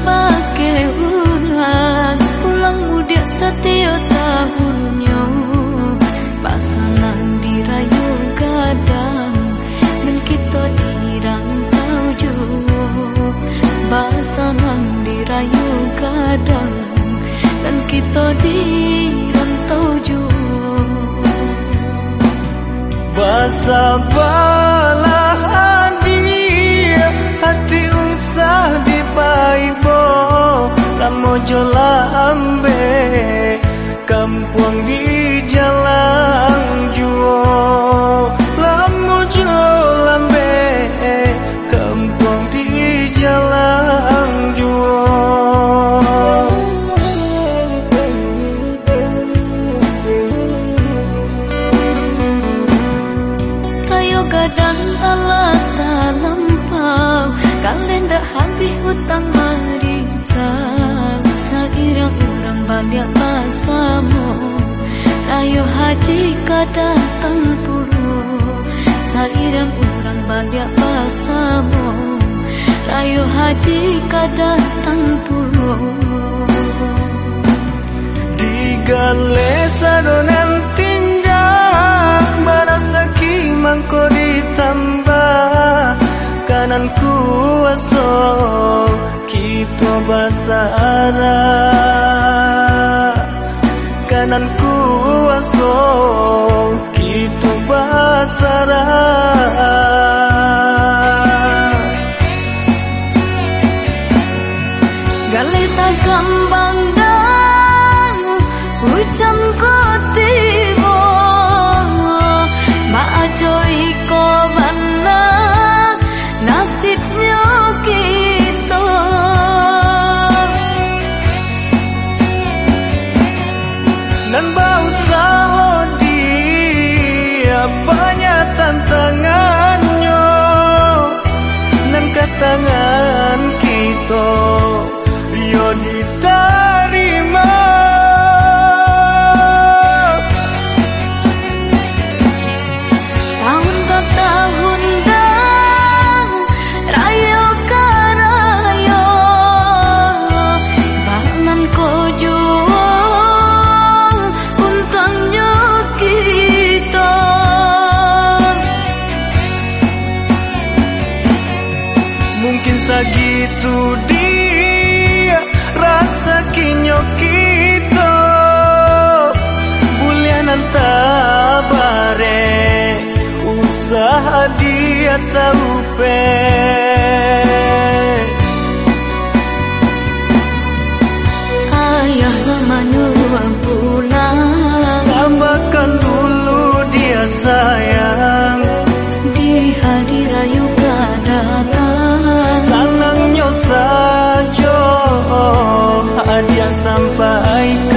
sabake ulang ulang mudik setiap tahunnya. Pasangan dirayu kadang dan kita dirantau jo pasangan dirayu kadang dan kita dirantau jo Basa banyak pasamu Rayo haji kadatang puru Digale sadonan tinjak Barasaki mangko ditambah. Kanan kuaso Kita basara nasibnya kita Nan bau salah dia banyak tantangannya. Nan katangan kita yo diterima Mungkin segitu dia rasa kinyo kita Bulianan tabare usaha dia tahu pe I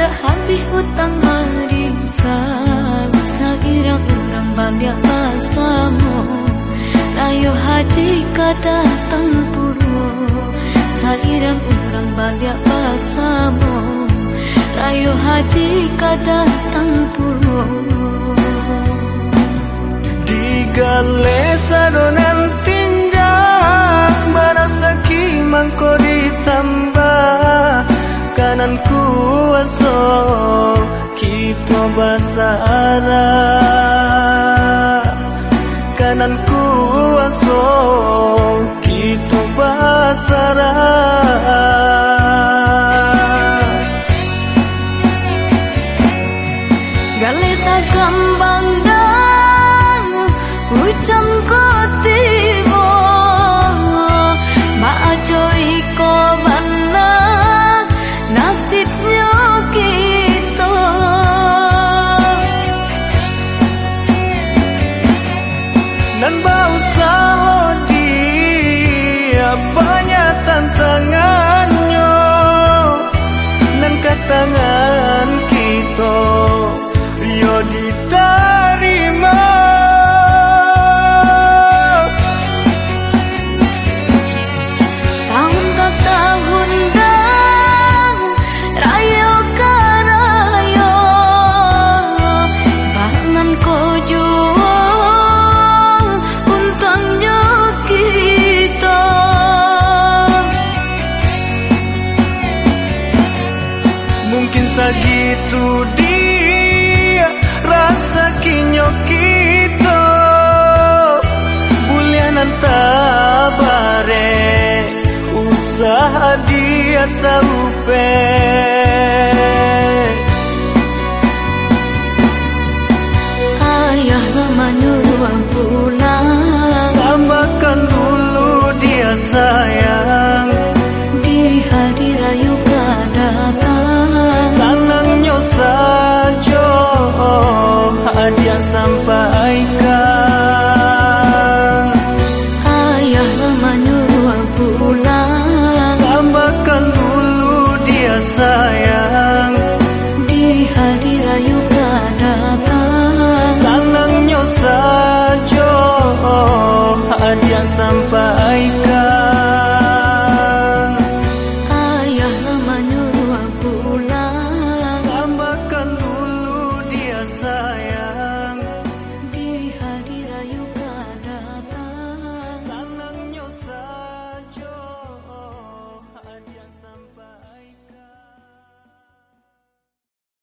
dah habis hutang marisang Sairang orang banyak pasamu. Rayo haji kadatang puru Sairang orang banyak pasamu. Rayo haji kadatang puru Digale sadonan tinjak Barasaki mangko ditambah Kita Itu dia rasa kinyo kita Bulianan tabare Usaha dia tahu pe